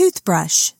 toothbrush.